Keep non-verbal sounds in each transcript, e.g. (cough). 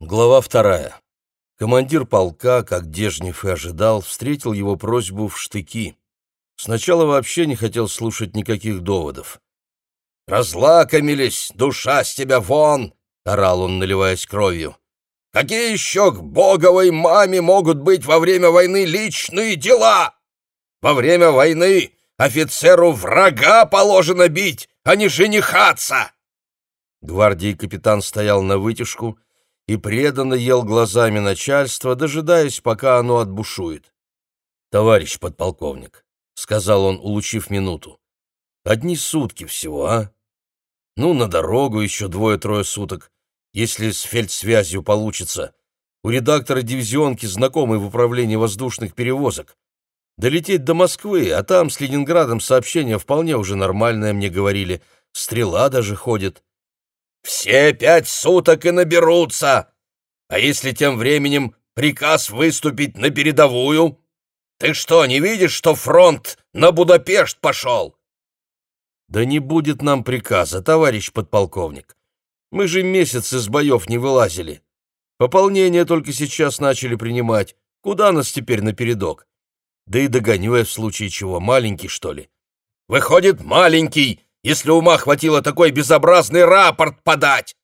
Глава вторая. Командир полка, как Дежнев и ожидал, встретил его просьбу в штыки. Сначала вообще не хотел слушать никаких доводов. «Разлакомились, душа с тебя вон!» — орал он, наливаясь кровью. «Какие еще к боговой маме могут быть во время войны личные дела? Во время войны офицеру врага положено бить, а не женихаться!» Гвардии капитан стоял на вытяжку и преданно ел глазами начальства, дожидаясь, пока оно отбушует. «Товарищ подполковник», — сказал он, улучив минуту, — «одни сутки всего, а? Ну, на дорогу еще двое-трое суток, если с фельдсвязью получится. У редактора дивизионки знакомый в управлении воздушных перевозок. Долететь до Москвы, а там с Ленинградом сообщение вполне уже нормальное, мне говорили. Стрела даже ходит. Все пять суток и наберутся. А если тем временем приказ выступить на передовую? Ты что, не видишь, что фронт на Будапешт пошел? Да не будет нам приказа, товарищ подполковник. Мы же месяц из боев не вылазили. Пополнение только сейчас начали принимать. Куда нас теперь напередок? Да и догоню я в случае чего, маленький, что ли? Выходит, маленький, если ума хватило такой безобразный рапорт подать.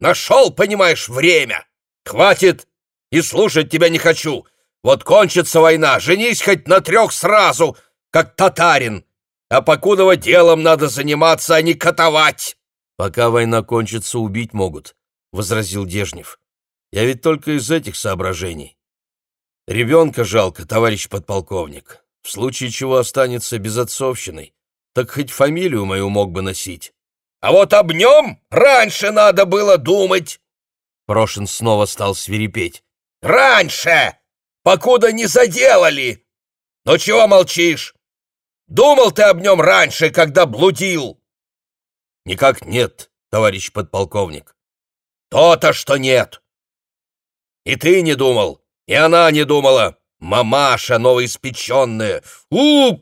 Нашел, понимаешь, время. Хватит, и слушать тебя не хочу. Вот кончится война, женись хоть на трех сразу, как татарин. А покудова делом надо заниматься, а не катовать. Пока война кончится, убить могут, — возразил Дежнев. Я ведь только из этих соображений. Ребенка жалко, товарищ подполковник. В случае чего останется безотцовщиной так хоть фамилию мою мог бы носить. А вот об нем раньше надо было думать. Прошин снова стал свирепеть. Раньше, покуда не заделали. Ну чего молчишь? Думал ты об нем раньше, когда блудил? Никак нет, товарищ подполковник. То-то, что нет. И ты не думал, и она не думала. Мамаша новоиспеченная. У,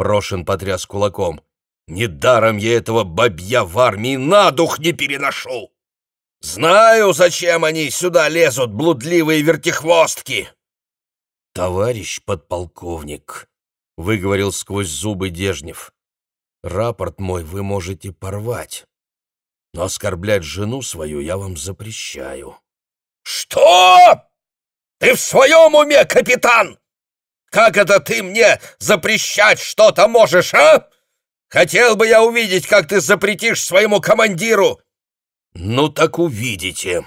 Прошин потряс кулаком. «Недаром я этого бабья в армии на дух не переношу! Знаю, зачем они сюда лезут, блудливые вертихвостки!» «Товарищ подполковник», — выговорил сквозь зубы Дежнев, — «рапорт мой вы можете порвать, но оскорблять жену свою я вам запрещаю». «Что? Ты в своем уме, капитан?» Как это ты мне запрещать что-то можешь, а? Хотел бы я увидеть, как ты запретишь своему командиру!» «Ну так увидите!»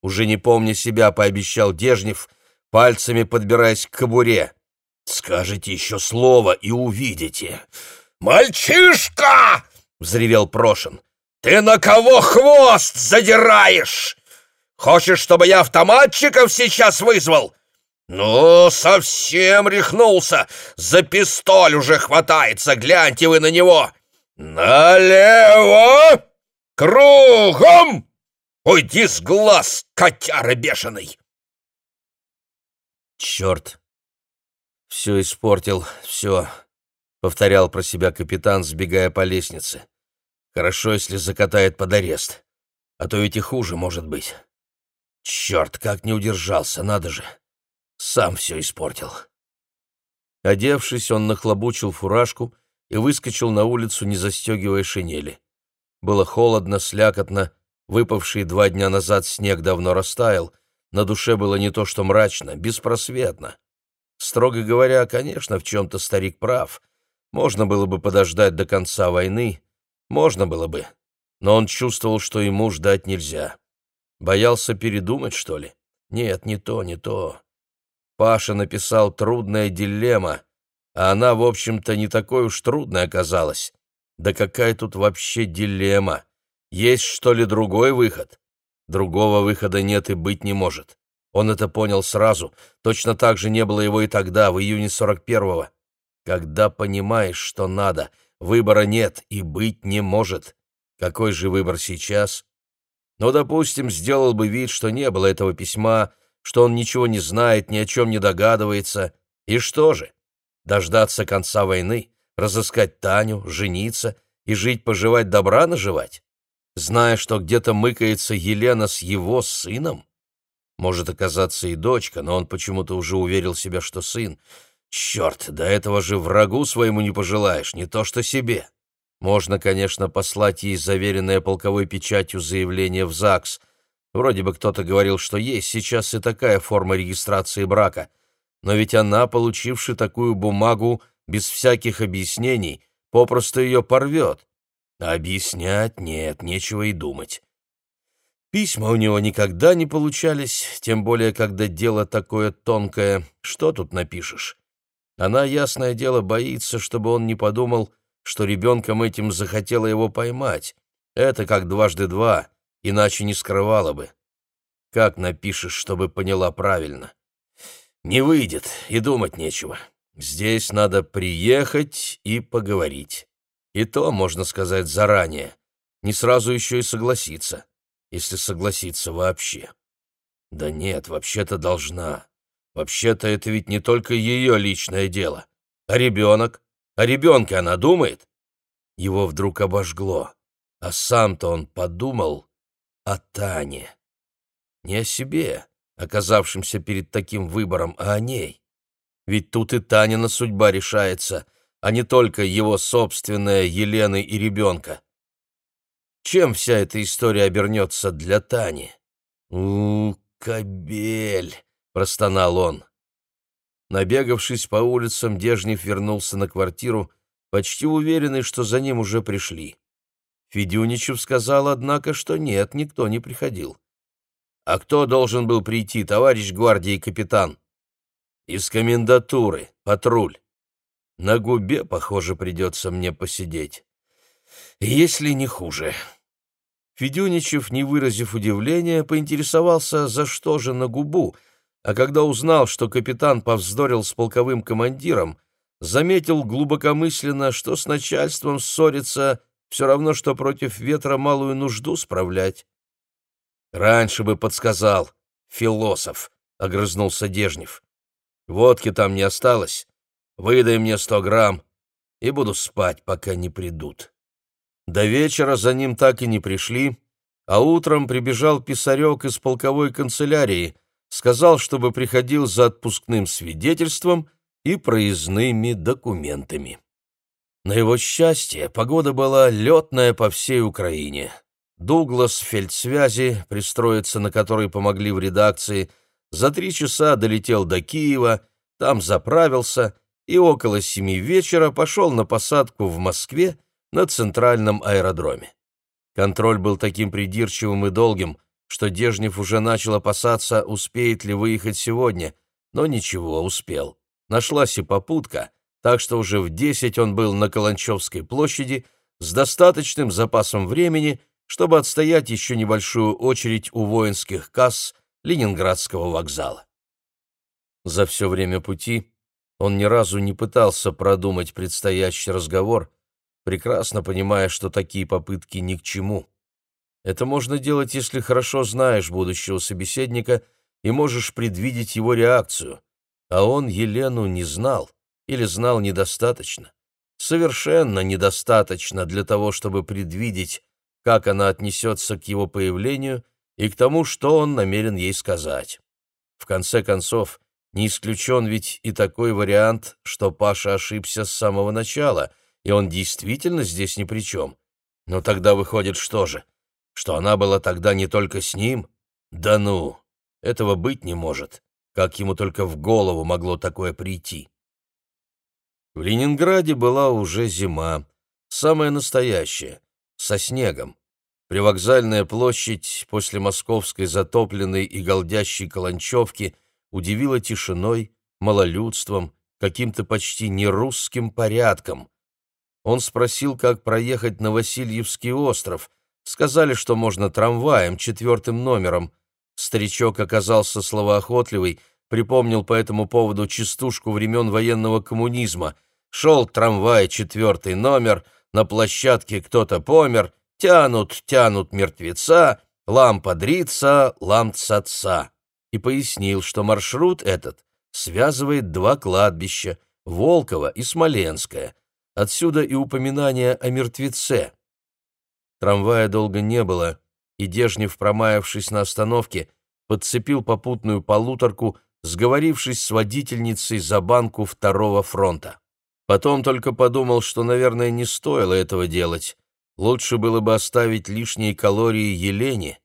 Уже не помня себя, пообещал Дежнев, пальцами подбираясь к кобуре. «Скажете еще слово и увидите!» «Мальчишка!» — взревел Прошин. «Ты на кого хвост задираешь? Хочешь, чтобы я автоматчиков сейчас вызвал? «Ну, совсем рехнулся! За пистоль уже хватается, гляньте вы на него! Налево! Кругом! Уйди с глаз, котяра бешеный!» «Черт! Все испортил, все!» — повторял про себя капитан, сбегая по лестнице. «Хорошо, если закатает под арест, а то ведь и хуже может быть. Черт, как не удержался, надо же!» Сам все испортил. Одевшись, он нахлобучил фуражку и выскочил на улицу, не застегивая шинели. Было холодно, слякотно, выпавший два дня назад снег давно растаял, на душе было не то что мрачно, беспросветно. Строго говоря, конечно, в чем-то старик прав. Можно было бы подождать до конца войны, можно было бы, но он чувствовал, что ему ждать нельзя. Боялся передумать, что ли? Нет, не то, не то. Паша написал «Трудная дилемма», а она, в общем-то, не такой уж трудной оказалась. Да какая тут вообще дилемма? Есть, что ли, другой выход? Другого выхода нет и быть не может. Он это понял сразу. Точно так же не было его и тогда, в июне 41-го. Когда понимаешь, что надо, выбора нет и быть не может. Какой же выбор сейчас? Ну, допустим, сделал бы вид, что не было этого письма, что он ничего не знает, ни о чем не догадывается. И что же? Дождаться конца войны, разыскать Таню, жениться и жить-поживать добра наживать? зная, что где-то мыкается Елена с его сыном? Может оказаться и дочка, но он почему-то уже уверил себя, что сын. Черт, до этого же врагу своему не пожелаешь, не то что себе. Можно, конечно, послать ей заверенное полковой печатью заявление в ЗАГС. Вроде бы кто-то говорил, что есть сейчас и такая форма регистрации брака. Но ведь она, получивши такую бумагу без всяких объяснений, попросту ее порвет. А объяснять нет, нечего и думать. Письма у него никогда не получались, тем более, когда дело такое тонкое. Что тут напишешь? Она, ясное дело, боится, чтобы он не подумал, что ребенком этим захотела его поймать. Это как дважды два, иначе не скрывала бы. Как напишешь, чтобы поняла правильно? Не выйдет, и думать нечего. Здесь надо приехать и поговорить. И то, можно сказать, заранее. Не сразу еще и согласиться если согласиться вообще. Да нет, вообще-то должна. Вообще-то это ведь не только ее личное дело. А ребенок? О ребенке она думает? Его вдруг обожгло. А сам-то он подумал о Тане. Не о себе, оказавшемся перед таким выбором, а о ней. Ведь тут и Танина судьба решается, а не только его собственная Елены и ребенка. Чем вся эта история обернется для Тани? у кобель!» — простонал он. Набегавшись по улицам, Дежнев вернулся на квартиру, почти уверенный, что за ним уже пришли. Федюничев сказал, однако, что нет, никто не приходил. «А кто должен был прийти, товарищ гвардии капитан?» «Из комендатуры, патруль. На губе, похоже, придется мне посидеть если не хуже. Федюничев, не выразив удивления, поинтересовался, за что же на губу, а когда узнал, что капитан повздорил с полковым командиром, заметил глубокомысленно, что с начальством ссориться все равно, что против ветра малую нужду справлять. «Раньше бы подсказал, философ», — огрызнулся Дежнев. «Водки там не осталось. Выдай мне сто грамм, и буду спать, пока не придут». До вечера за ним так и не пришли, а утром прибежал писарек из полковой канцелярии, сказал, чтобы приходил за отпускным свидетельством и проездными документами. На его счастье погода была летная по всей Украине. Дуглас фельдсвязи, пристроиться на который помогли в редакции, за три часа долетел до Киева, там заправился и около семи вечера пошел на посадку в Москве на центральном аэродроме. Контроль был таким придирчивым и долгим, что Дежнев уже начал опасаться, успеет ли выехать сегодня, но ничего, успел. Нашлась и попутка, так что уже в десять он был на Каланчевской площади с достаточным запасом времени, чтобы отстоять еще небольшую очередь у воинских касс Ленинградского вокзала. За все время пути он ни разу не пытался продумать предстоящий разговор, прекрасно понимая, что такие попытки ни к чему. Это можно делать, если хорошо знаешь будущего собеседника и можешь предвидеть его реакцию, а он Елену не знал или знал недостаточно. Совершенно недостаточно для того, чтобы предвидеть, как она отнесется к его появлению и к тому, что он намерен ей сказать. В конце концов, не исключен ведь и такой вариант, что Паша ошибся с самого начала — и он действительно здесь ни при чем. Но тогда выходит что же? Что она была тогда не только с ним? Да ну, этого быть не может. Как ему только в голову могло такое прийти? В Ленинграде была уже зима, самая настоящая, со снегом. Привокзальная площадь после московской затопленной и голдящей каланчевки удивила тишиной, малолюдством, каким-то почти нерусским порядком. Он спросил, как проехать на Васильевский остров. Сказали, что можно трамваем, четвертым номером. Старичок оказался словоохотливый, припомнил по этому поводу частушку времен военного коммунизма. Шел трамвай, четвертый номер, на площадке кто-то помер, тянут, тянут мертвеца, лампа дрится, ламцаца. И пояснил, что маршрут этот связывает два кладбища — Волково и Смоленское — Отсюда и упоминание о мертвеце. Трамвая долго не было, и Дежнев, промаявшись на остановке, подцепил попутную полуторку, сговорившись с водительницей за банку второго фронта. Потом только подумал, что, наверное, не стоило этого делать. Лучше было бы оставить лишние калории Елене.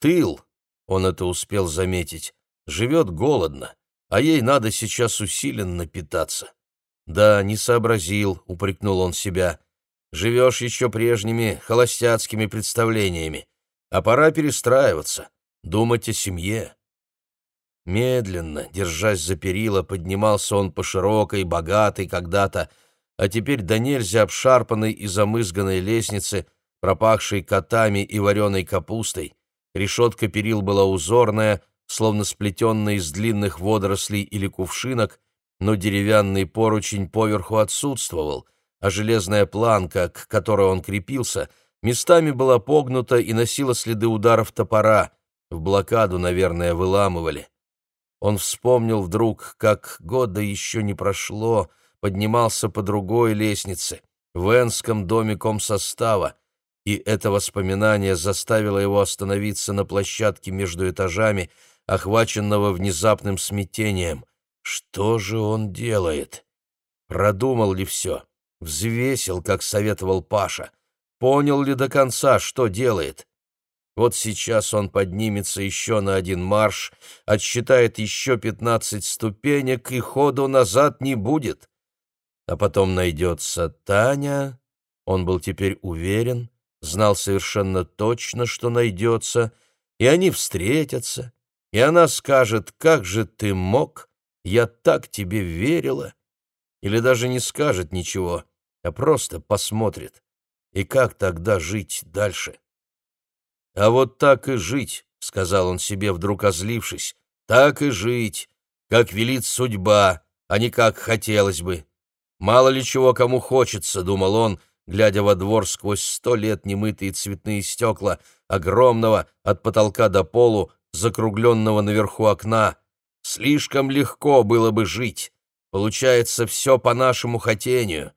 Тыл, он это успел заметить, живет голодно, а ей надо сейчас усиленно питаться. Да, не сообразил, упрекнул он себя. Живешь еще прежними холостяцкими представлениями, а пора перестраиваться, думать о семье. Медленно, держась за перила, поднимался он по широкой, богатой когда-то, а теперь до нельзя обшарпанной и замызганной лестнице, пропахшей котами и вареной капустой. Решетка перил была узорная, словно сплетенная из длинных водорослей или кувшинок, но деревянный поручень поверху отсутствовал, а железная планка, к которой он крепился, местами была погнута и носила следы ударов топора. В блокаду, наверное, выламывали. Он вспомнил вдруг, как года еще не прошло, поднимался по другой лестнице, в Энском доме комсостава, и это воспоминание заставило его остановиться на площадке между этажами, охваченного внезапным смятением. Что же он делает? Продумал ли все? Взвесил, как советовал Паша? Понял ли до конца, что делает? Вот сейчас он поднимется еще на один марш, отсчитает еще пятнадцать ступенек, и ходу назад не будет. А потом найдется Таня, он был теперь уверен, знал совершенно точно, что найдется, и они встретятся, и она скажет, как же ты мог, я так тебе верила, или даже не скажет ничего, а просто посмотрит. И как тогда жить дальше? «А вот так и жить», — сказал он себе, вдруг озлившись, — «так и жить, как велит судьба, а не как хотелось бы. Мало ли чего кому хочется», — думал он, глядя во двор сквозь сто лет немытые цветные стекла, огромного от потолка до полу, закругленного наверху окна. Слишком легко было бы жить. Получается, все по нашему хотению.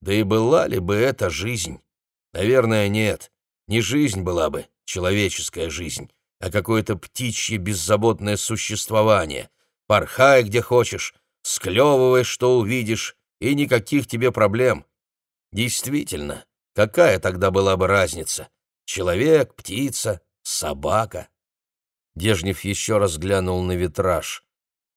Да и была ли бы это жизнь? Наверное, нет. Не жизнь была бы человеческая жизнь, а какое-то птичье беззаботное существование. Порхай где хочешь, склевывай, что увидишь, и никаких тебе проблем. Действительно, какая тогда была бы разница? Человек, птица, собака. Дежнев еще раз глянул на витраж.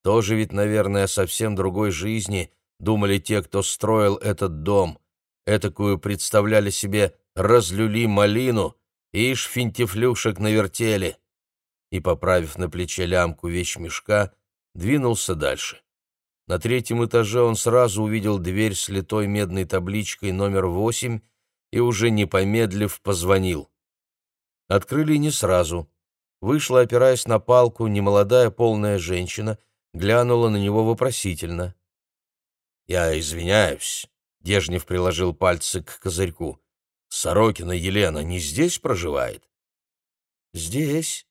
Тоже ведь, наверное, совсем другой жизни думали те, кто строил этот дом. Этакую представляли себе разлюли малину, Ишь, финтифлюшек навертели!» И, поправив на плече лямку вещмешка, двинулся дальше. На третьем этаже он сразу увидел дверь с литой медной табличкой номер восемь и, уже не помедлив, позвонил. Открыли не сразу. Вышла, опираясь на палку, немолодая полная женщина, глянула на него вопросительно. «Я извиняюсь», — Дежнев приложил пальцы к козырьку. Сорокина Елена не здесь проживает? Здесь.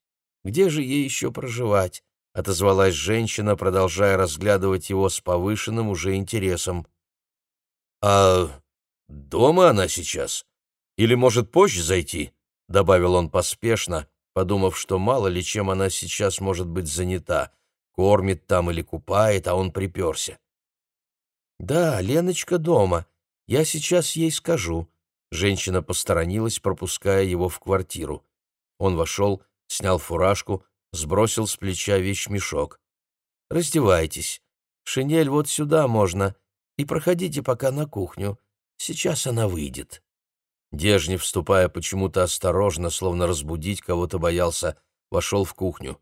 Где же ей еще проживать? отозвалась женщина, продолжая разглядывать его с повышенным уже интересом. А дома она сейчас? Или может позже зайти? добавил он поспешно, подумав, что мало ли чем она сейчас может быть занята, кормит там или купает, а он приперся. Да, Леночка дома. Я сейчас ей скажу. Женщина посторонилась, пропуская его в квартиру. Он вошел, снял фуражку, сбросил с плеча вещмешок. «Раздевайтесь. Шинель вот сюда можно. И проходите пока на кухню. Сейчас она выйдет». Дежнев, вступая почему-то осторожно, словно разбудить кого-то боялся, вошел в кухню.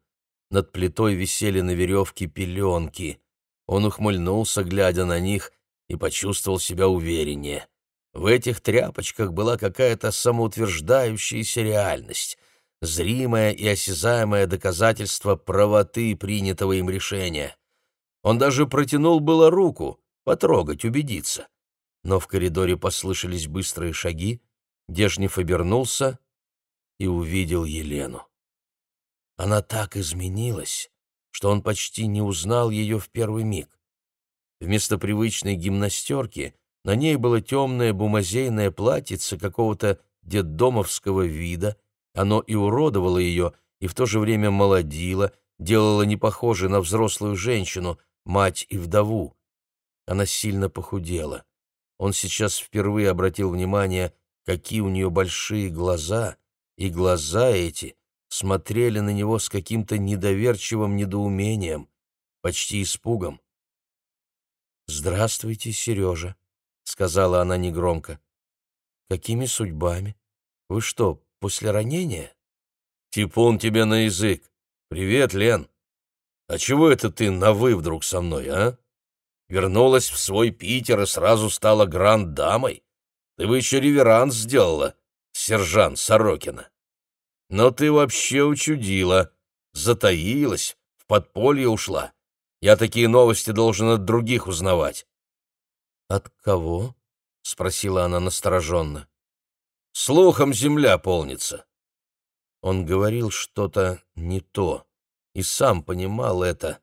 Над плитой висели на веревке пеленки. Он ухмыльнулся, глядя на них, и почувствовал себя увереннее. В этих тряпочках была какая-то самоутверждающаяся реальность, зримое и осязаемое доказательство правоты принятого им решения. Он даже протянул было руку, потрогать, убедиться. Но в коридоре послышались быстрые шаги, Дежнев обернулся и увидел Елену. Она так изменилась, что он почти не узнал ее в первый миг. Вместо привычной гимнастерки на ней было темное бумазейное платьице какого-то детдомовского вида, оно и уродовало ее, и в то же время молодило, делало непохожей на взрослую женщину, мать и вдову. Она сильно похудела. Он сейчас впервые обратил внимание, какие у нее большие глаза, и глаза эти смотрели на него с каким-то недоверчивым недоумением, почти испугом. «Здравствуйте, Сережа», — сказала она негромко. «Какими судьбами? Вы что, после ранения?» «Типун тебе на язык! Привет, Лен! А чего это ты на «вы» вдруг со мной, а? Вернулась в свой Питер и сразу стала гранд-дамой? Ты бы еще реверанс сделала, сержант Сорокина. Но ты вообще учудила, затаилась, в подполье ушла. Я такие новости должен от других узнавать. «От кого?» — спросила она настороженно. «Слухом земля полнится». Он говорил что-то не то, и сам понимал это,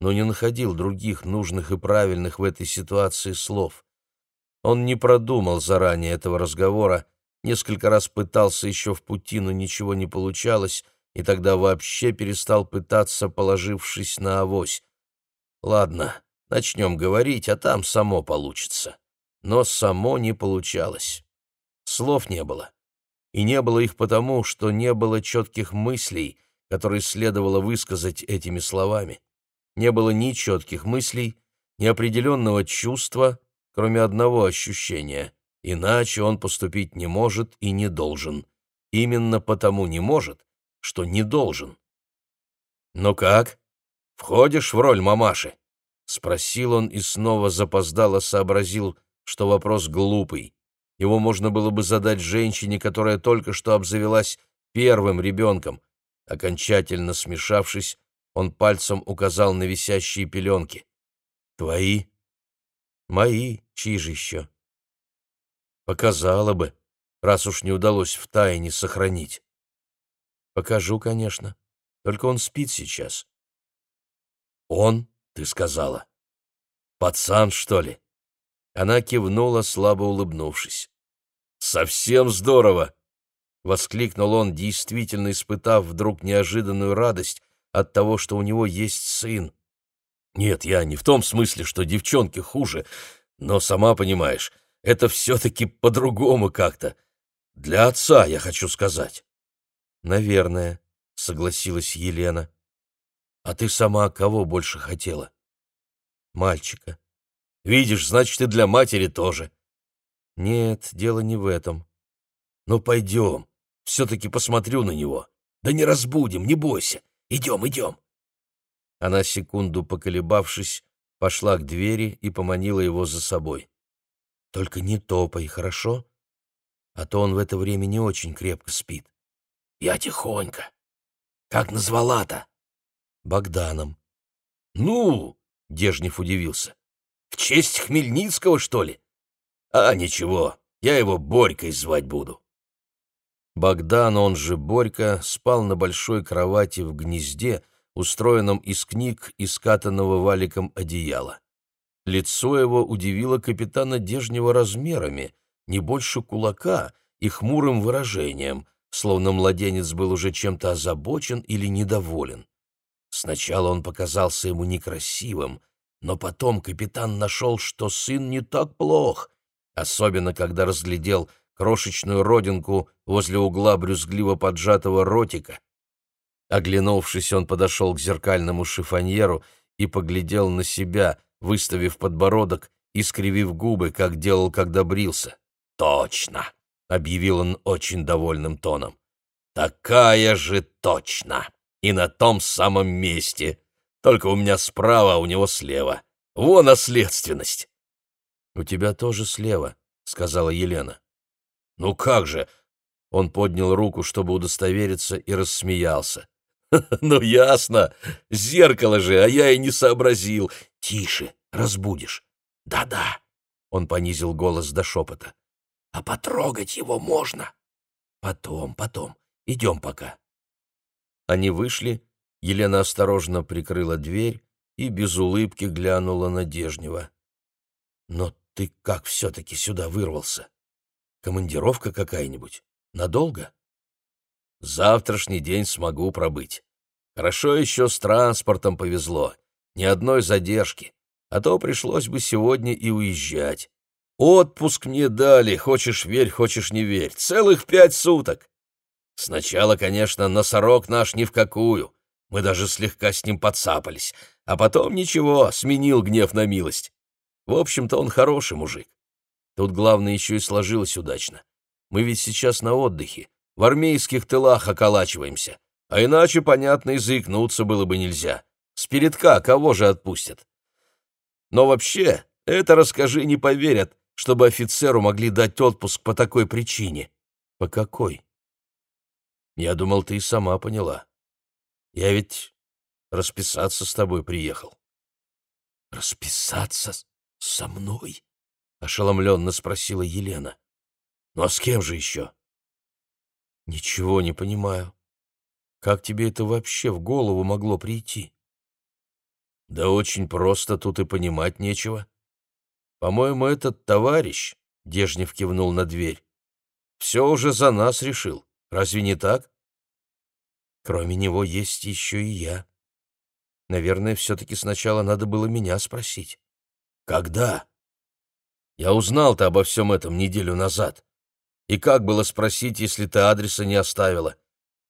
но не находил других нужных и правильных в этой ситуации слов. Он не продумал заранее этого разговора, несколько раз пытался еще в пути, но ничего не получалось, и тогда вообще перестал пытаться, положившись на авось. Ладно, начнем говорить, а там само получится. Но само не получалось. Слов не было. И не было их потому, что не было четких мыслей, которые следовало высказать этими словами. Не было ни четких мыслей, ни определенного чувства, кроме одного ощущения. Иначе он поступить не может и не должен. Именно потому не может, что не должен. «Ну как? Входишь в роль мамаши?» — спросил он и снова запоздало сообразил, что вопрос глупый. Его можно было бы задать женщине, которая только что обзавелась первым ребенком. Окончательно смешавшись, он пальцем указал на висящие пеленки. «Твои?» «Мои, чьи же еще?» «Показала бы, раз уж не удалось в тайне сохранить». «Покажу, конечно. Только он спит сейчас». «Он, ты сказала? Пацан, что ли?» Она кивнула, слабо улыбнувшись. «Совсем здорово!» — воскликнул он, действительно испытав вдруг неожиданную радость от того, что у него есть сын. «Нет, я не в том смысле, что девчонки хуже, но, сама понимаешь, это все-таки по-другому как-то. Для отца, я хочу сказать». «Наверное», — согласилась Елена. «А ты сама кого больше хотела?» «Мальчика». «Видишь, значит, и для матери тоже». «Нет, дело не в этом». «Ну, пойдем. Все-таки посмотрю на него. Да не разбудим, не бойся. Идем, идем». Она, секунду поколебавшись, пошла к двери и поманила его за собой. «Только не топай, хорошо? А то он в это время не очень крепко спит». «Я тихонько. Как назвала-то?» «Богданом». «Ну?» — Дежнев удивился. «В честь Хмельницкого, что ли?» «А, ничего, я его Борькой звать буду». Богдан, он же Борька, спал на большой кровати в гнезде, устроенном из книг и скатанного валиком одеяла. Лицо его удивило капитана Дежнева размерами, не больше кулака, и хмурым выражением, словно младенец был уже чем-то озабочен или недоволен. Сначала он показался ему некрасивым, но потом капитан нашел, что сын не так плох, особенно когда разглядел крошечную родинку возле угла брюзгливо поджатого ротика. Оглянувшись, он подошел к зеркальному шифоньеру и поглядел на себя, выставив подбородок и скривив губы, как делал, когда брился. «Точно!» — объявил он очень довольным тоном. «Такая же точно! И на том самом месте! Только у меня справа, а у него слева. Вон наследственность!» «У тебя тоже слева», — сказала Елена. «Ну как же?» Он поднял руку, чтобы удостовериться, и рассмеялся. (laughs) «Ну, ясно. Зеркало же, а я и не сообразил. Тише, разбудишь. Да-да». Он понизил голос до шепота. «А потрогать его можно?» «Потом, потом. Идем пока». Они вышли, Елена осторожно прикрыла дверь и без улыбки глянула на Дежнева. «Но ты как все-таки сюда вырвался? Командировка какая-нибудь? Надолго? Завтрашний день смогу пробыть. Хорошо еще с транспортом повезло. Ни одной задержки. А то пришлось бы сегодня и уезжать. Отпуск мне дали, хочешь верь, хочешь не верь. Целых пять суток. Сначала, конечно, носорог наш ни в какую. Мы даже слегка с ним подцапались. А потом ничего, сменил гнев на милость. В общем-то, он хороший мужик. Тут главное еще и сложилось удачно. Мы ведь сейчас на отдыхе, в армейских тылах околачиваемся. А иначе, понятно, и заикнуться было бы нельзя. Спиритка кого же отпустят? Но вообще, это расскажи, не поверят, чтобы офицеру могли дать отпуск по такой причине. По какой? Я думал, ты и сама поняла. Я ведь расписаться с тобой приехал. Расписаться со мной? Ошеломленно спросила Елена. Ну а с кем же еще? Ничего не понимаю. Как тебе это вообще в голову могло прийти? Да очень просто, тут и понимать нечего. По-моему, этот товарищ, — Дежнев кивнул на дверь, — все уже за нас решил. Разве не так? Кроме него есть еще и я. Наверное, все-таки сначала надо было меня спросить. Когда? Я узнал-то обо всем этом неделю назад. И как было спросить, если ты адреса не оставила?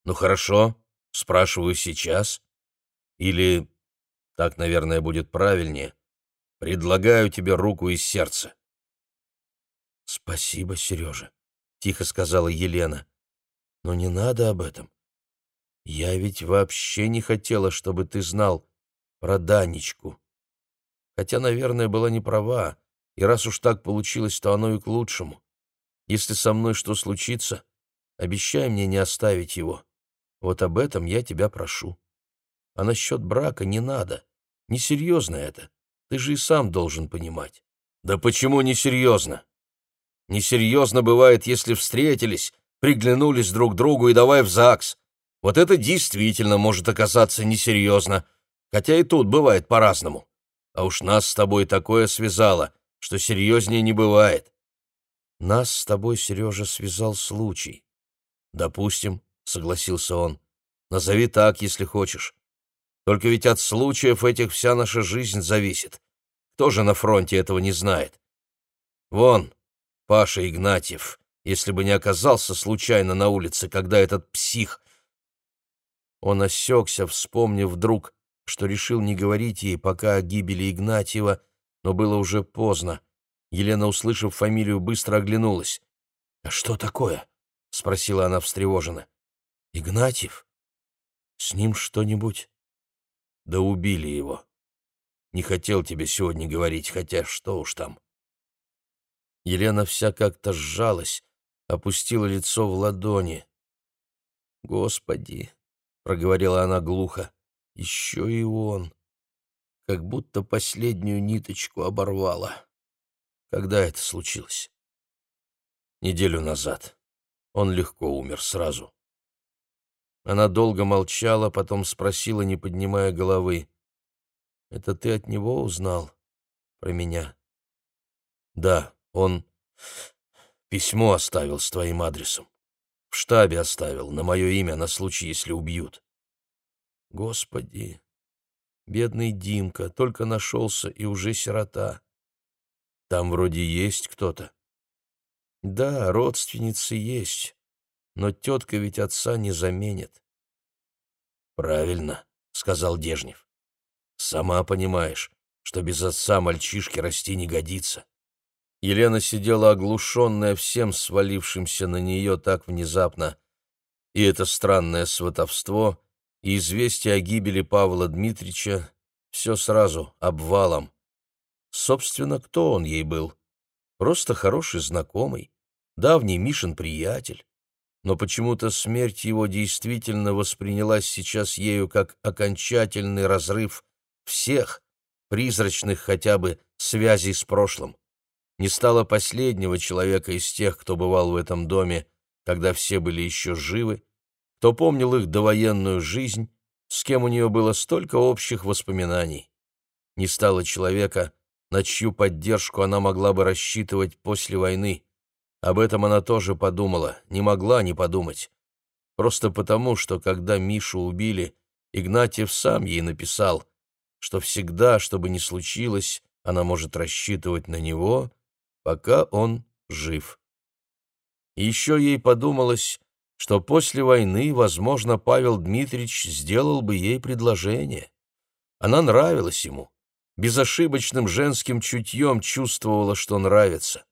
Ну хорошо, Спрашиваю сейчас. Или, так, наверное, будет правильнее, предлагаю тебе руку и сердце. Спасибо, Сережа, тихо сказала Елена. Но не надо об этом. Я ведь вообще не хотела, чтобы ты знал про Данечку. Хотя, наверное, была не права, и раз уж так получилось, то оно и к лучшему. Если со мной что случится, обещай мне не оставить его. Вот об этом я тебя прошу. А насчет брака не надо. Несерьезно это. Ты же и сам должен понимать. Да почему несерьезно? Несерьезно бывает, если встретились, приглянулись друг другу и давай в ЗАГС. Вот это действительно может оказаться несерьезно, хотя и тут бывает по-разному. А уж нас с тобой такое связало, что серьезнее не бывает. Нас с тобой, Сережа, связал случай. Допустим, — согласился он. «Назови так, если хочешь. Только ведь от случаев этих вся наша жизнь зависит. Кто же на фронте этого не знает? Вон, Паша Игнатьев, если бы не оказался случайно на улице, когда этот псих...» Он осекся, вспомнив вдруг, что решил не говорить ей пока о гибели Игнатьева, но было уже поздно. Елена, услышав фамилию, быстро оглянулась. «А что такое?» — спросила она встревоженно. Игнатьев? С ним что-нибудь? Да убили его. Не хотел тебе сегодня говорить, хотя что уж там. Елена вся как-то сжалась, опустила лицо в ладони. «Господи!» — проговорила она глухо. «Еще и он!» Как будто последнюю ниточку оборвала. Когда это случилось? Неделю назад. Он легко умер сразу. Она долго молчала, потом спросила, не поднимая головы. «Это ты от него узнал? Про меня?» «Да, он письмо оставил с твоим адресом. В штабе оставил, на мое имя, на случай, если убьют». «Господи! Бедный Димка, только нашелся и уже сирота. Там вроде есть кто-то». «Да, родственницы есть но тетка ведь отца не заменит. «Правильно», — сказал Дежнев. «Сама понимаешь, что без отца мальчишке расти не годится». Елена сидела оглушенная всем свалившимся на нее так внезапно. И это странное сватовство, и известие о гибели Павла Дмитрича — все сразу, обвалом. Собственно, кто он ей был? Просто хороший знакомый, давний Мишин приятель но почему-то смерть его действительно воспринялась сейчас ею как окончательный разрыв всех, призрачных хотя бы, связей с прошлым. Не стало последнего человека из тех, кто бывал в этом доме, когда все были еще живы, кто помнил их довоенную жизнь, с кем у нее было столько общих воспоминаний. Не стало человека, на чью поддержку она могла бы рассчитывать после войны, Об этом она тоже подумала, не могла не подумать. Просто потому, что когда Мишу убили, Игнатьев сам ей написал, что всегда, что бы ни случилось, она может рассчитывать на него, пока он жив. Еще ей подумалось, что после войны, возможно, Павел Дмитриевич сделал бы ей предложение. Она нравилась ему, безошибочным женским чутьем чувствовала, что нравится.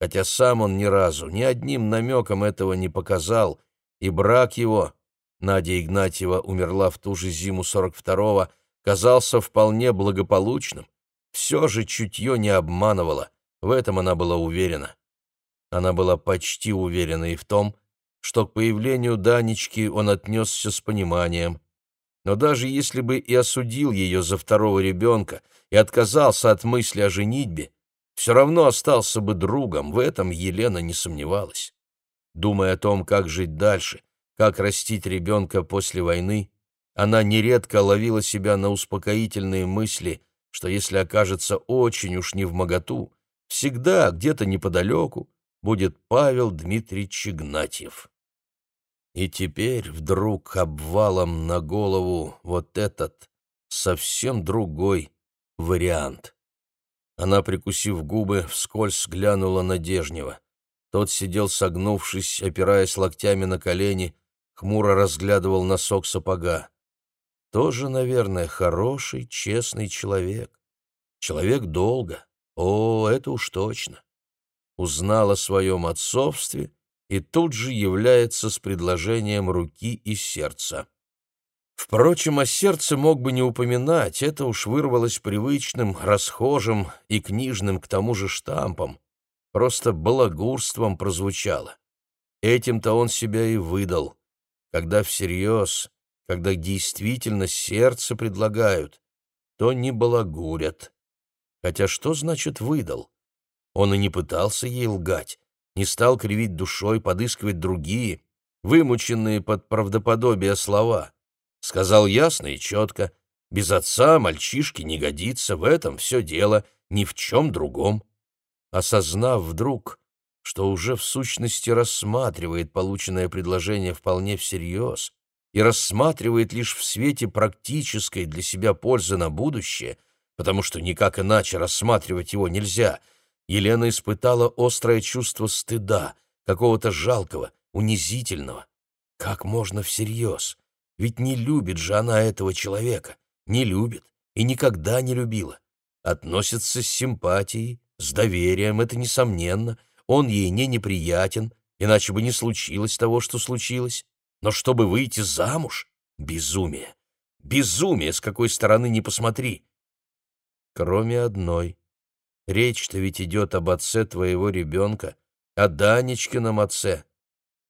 Хотя сам он ни разу, ни одним намеком этого не показал, и брак его, Надя Игнатьева умерла в ту же зиму 42-го, казался вполне благополучным. Все же чутье не обманывало, в этом она была уверена. Она была почти уверена и в том, что к появлению Данечки он отнесся с пониманием. Но даже если бы и осудил ее за второго ребенка и отказался от мысли о женитьбе, все равно остался бы другом, в этом Елена не сомневалась. Думая о том, как жить дальше, как растить ребенка после войны, она нередко ловила себя на успокоительные мысли, что если окажется очень уж не в моготу, всегда где-то неподалеку будет Павел Дмитриевич Игнатьев. И теперь вдруг обвалом на голову вот этот совсем другой вариант. Она, прикусив губы, вскользь глянула на Дежнева. Тот сидел согнувшись, опираясь локтями на колени, хмуро разглядывал носок сапога. Тоже, наверное, хороший, честный человек. Человек долго. О, это уж точно. Узнал о своем отцовстве и тут же является с предложением руки и сердца. Впрочем, о сердце мог бы не упоминать, это уж вырвалось привычным, расхожим и книжным к тому же штампом. Просто балагурством прозвучало. Этим-то он себя и выдал. Когда всерьез, когда действительно сердце предлагают, то не балагурят. Хотя что значит «выдал»? Он и не пытался ей лгать, не стал кривить душой, подыскивать другие, вымученные под правдоподобие слова. Сказал ясно и четко, без отца мальчишки не годится, в этом все дело, ни в чем другом. Осознав вдруг, что уже в сущности рассматривает полученное предложение вполне всерьез и рассматривает лишь в свете практической для себя пользы на будущее, потому что никак иначе рассматривать его нельзя, Елена испытала острое чувство стыда, какого-то жалкого, унизительного. Как можно всерьез? Ведь не любит же она этого человека, не любит и никогда не любила. Относится с симпатией, с доверием, это несомненно. Он ей не неприятен, иначе бы не случилось того, что случилось. Но чтобы выйти замуж — безумие. Безумие, с какой стороны не посмотри. Кроме одной. Речь-то ведь идет об отце твоего ребенка, о Данечкином отце.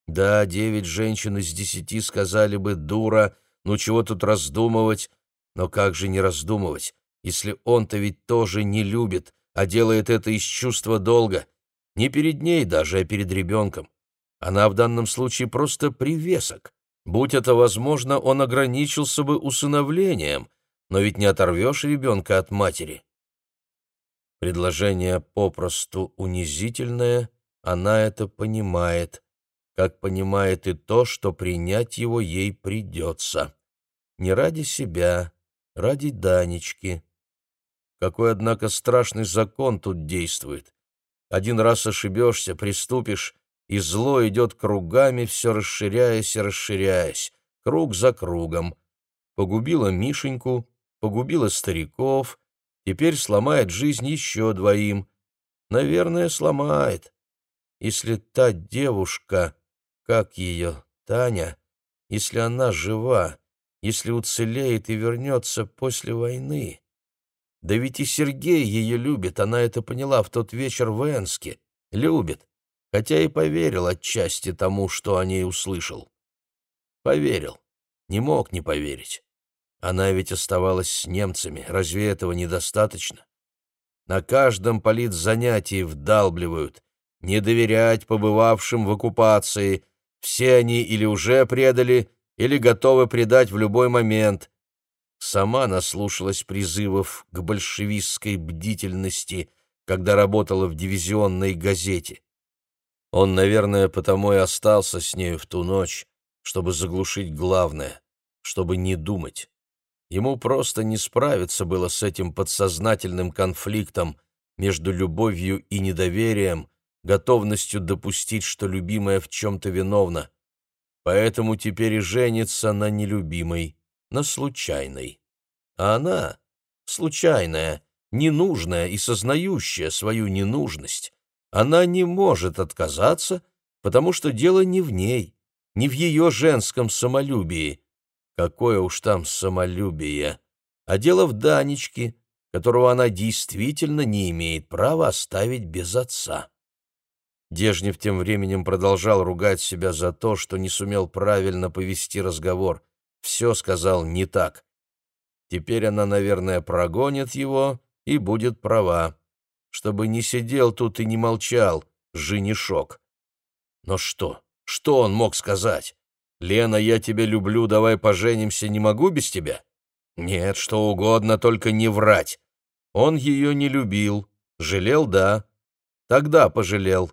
Да, девять женщин из десяти сказали бы «дура», ну чего тут раздумывать? Но как же не раздумывать, если он-то ведь тоже не любит, а делает это из чувства долга? Не перед ней даже, а перед ребенком. Она в данном случае просто привесок. Будь это возможно, он ограничился бы усыновлением, но ведь не оторвешь ребенка от матери. Предложение попросту унизительное, она это понимает, как понимает и то, что принять его ей придется. Не ради себя, ради Данечки. Какой, однако, страшный закон тут действует. Один раз ошибешься, приступишь, и зло идет кругами, все расширяясь и расширяясь, круг за кругом. Погубила Мишеньку, погубила стариков, теперь сломает жизнь еще двоим. Наверное, сломает. Если та девушка как ее, Таня, если она жива, если уцелеет и вернется после войны? Да ведь и Сергей ее любит, она это поняла в тот вечер в Энске. Любит, хотя и поверил отчасти тому, что о ней услышал. Поверил, не мог не поверить. Она ведь оставалась с немцами, разве этого недостаточно? На каждом политзанятии вдалбливают, не доверять побывавшим в оккупации, все они или уже предали, или готовы предать в любой момент. Сама наслушалась призывов к большевистской бдительности, когда работала в дивизионной газете. Он, наверное, потому и остался с нею в ту ночь, чтобы заглушить главное, чтобы не думать. Ему просто не справиться было с этим подсознательным конфликтом между любовью и недоверием, готовностью допустить, что любимая в чем-то виновна. Поэтому теперь и женится на нелюбимой, на случайной. А она, случайная, ненужная и сознающая свою ненужность, она не может отказаться, потому что дело не в ней, не в ее женском самолюбии. Какое уж там самолюбие! А дело в Данечке, которого она действительно не имеет права оставить без отца. Дежнев тем временем продолжал ругать себя за то, что не сумел правильно повести разговор. Все сказал не так. Теперь она, наверное, прогонит его и будет права чтобы не сидел тут и не молчал, женишок. Но что? Что он мог сказать? «Лена, я тебя люблю, давай поженимся, не могу без тебя?» Нет, что угодно, только не врать. Он ее не любил, жалел, да. Тогда пожалел.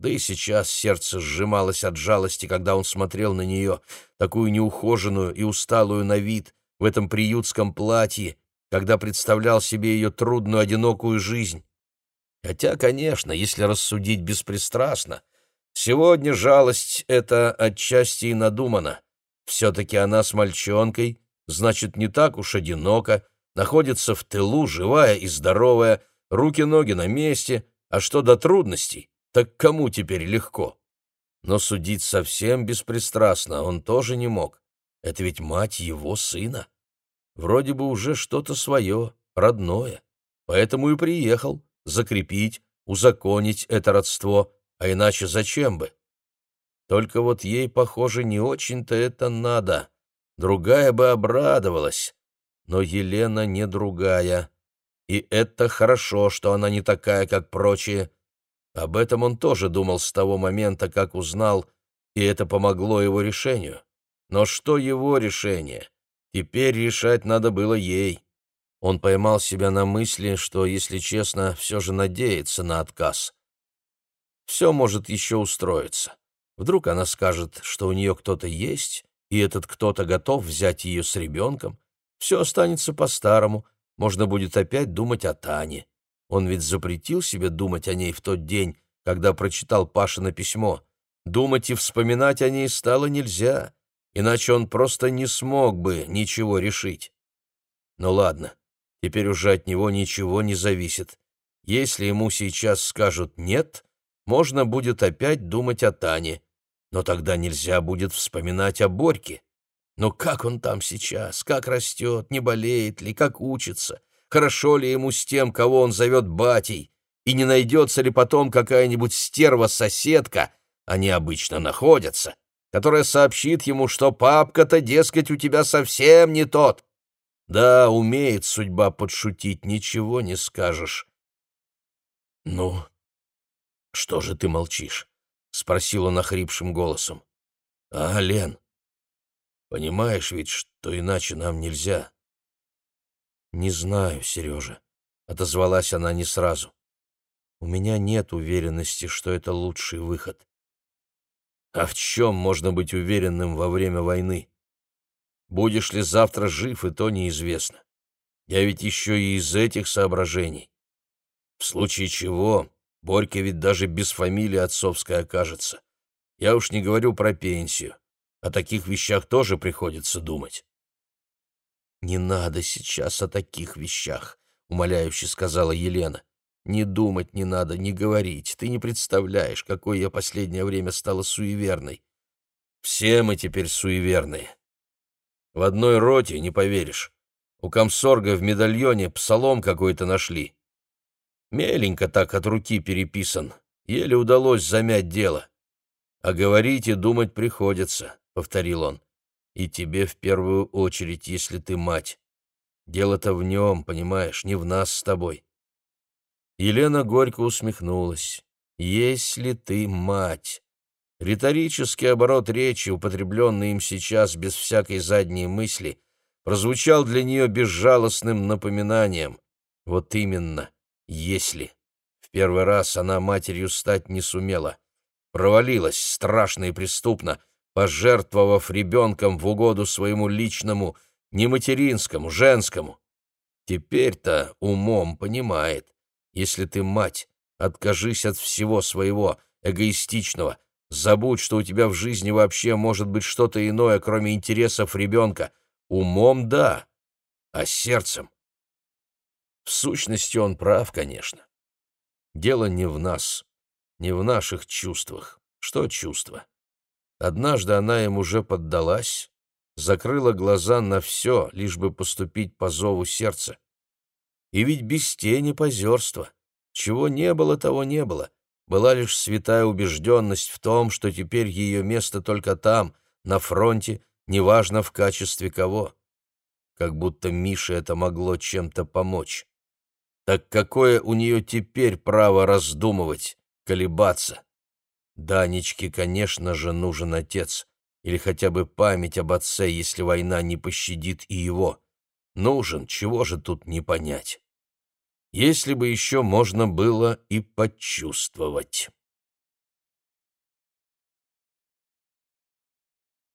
Да и сейчас сердце сжималось от жалости, когда он смотрел на нее, такую неухоженную и усталую на вид, в этом приютском платье, когда представлял себе ее трудную одинокую жизнь. Хотя, конечно, если рассудить беспристрастно, сегодня жалость эта отчасти и надумана. Все-таки она с мальчонкой, значит, не так уж одинока, находится в тылу, живая и здоровая, руки-ноги на месте, а что до трудностей, так кому теперь легко? Но судить совсем беспристрастно он тоже не мог. Это ведь мать его сына. Вроде бы уже что-то свое, родное. Поэтому и приехал, закрепить, узаконить это родство, а иначе зачем бы? Только вот ей, похоже, не очень-то это надо. Другая бы обрадовалась, но Елена не другая. И это хорошо, что она не такая, как прочие. Об этом он тоже думал с того момента, как узнал, и это помогло его решению. Но что его решение? Теперь решать надо было ей. Он поймал себя на мысли, что, если честно, все же надеется на отказ. Все может еще устроиться. Вдруг она скажет, что у нее кто-то есть, и этот кто-то готов взять ее с ребенком. Все останется по-старому, можно будет опять думать о Тане. Он ведь запретил себе думать о ней в тот день, когда прочитал Пашино письмо. Думать и вспоминать о ней стало нельзя, иначе он просто не смог бы ничего решить. Ну ладно, Теперь уже от него ничего не зависит. Если ему сейчас скажут «нет», можно будет опять думать о Тане. Но тогда нельзя будет вспоминать о Борьке. Но как он там сейчас? Как растет? Не болеет ли? Как учится? Хорошо ли ему с тем, кого он зовет батей? И не найдется ли потом какая-нибудь стерва-соседка, они обычно находятся, которая сообщит ему, что папка-то, дескать, у тебя совсем не тот, да, умеет судьба подшутить, ничего не скажешь. — Ну, что же ты молчишь? — спросил он охрипшим голосом. — А, Лен, понимаешь ведь, что иначе нам нельзя? — Не знаю, Сережа, — отозвалась она не сразу. — У меня нет уверенности, что это лучший выход. — А в чем можно быть уверенным во время войны? Будешь ли завтра жив, и то неизвестно. Я ведь еще и из этих соображений. В случае чего, Борька ведь даже без фамилии отцовской окажется. Я уж не говорю про пенсию. О таких вещах тоже приходится думать. «Не надо сейчас о таких вещах», — умоляюще сказала Елена. «Не думать не надо, не говорить. Ты не представляешь, какой я последнее время стала суеверной. Все мы теперь суеверные. В одной роте, не поверишь. У комсорга в медальоне псалом какой-то нашли. Меленько так от руки переписан. Еле удалось замять дело. А говорить и думать приходится, — повторил он. И тебе в первую очередь, если ты мать. Дело-то в нем, понимаешь, не в нас с тобой. Елена горько усмехнулась. «Если ты мать!» Риторический оборот речи, употребленный им сейчас без всякой задней мысли, прозвучал для нее безжалостным напоминанием. Вот именно, если. В первый раз она матерью стать не сумела. провалилась страшно и преступно, пожертвовав ребенком в угоду своему личному, не материнскому, женскому. Теперь-то умом понимает, если ты мать, откажись от всего своего, эгоистичного, забудь, что у тебя в жизни вообще может быть что-то иное, кроме интересов ребенка. Умом — да, а сердцем. В сущности, он прав, конечно. Дело не в нас, не в наших чувствах. Что чувства? Однажды она им уже поддалась, закрыла глаза на все, лишь бы поступить по зову сердца. И ведь без тени позерства. Чего не было, того не было. Была лишь святая убежденность в том, что теперь ее место только там, на фронте, неважно в качестве кого. Как будто Мише это могло чем-то помочь. Так какое у нее теперь право раздумывать, колебаться? Данечке, конечно же, нужен отец, или хотя бы память об отце, если война не пощадит и его. Нужен, чего же тут не понять? Если бы еще можно было и почувствовать.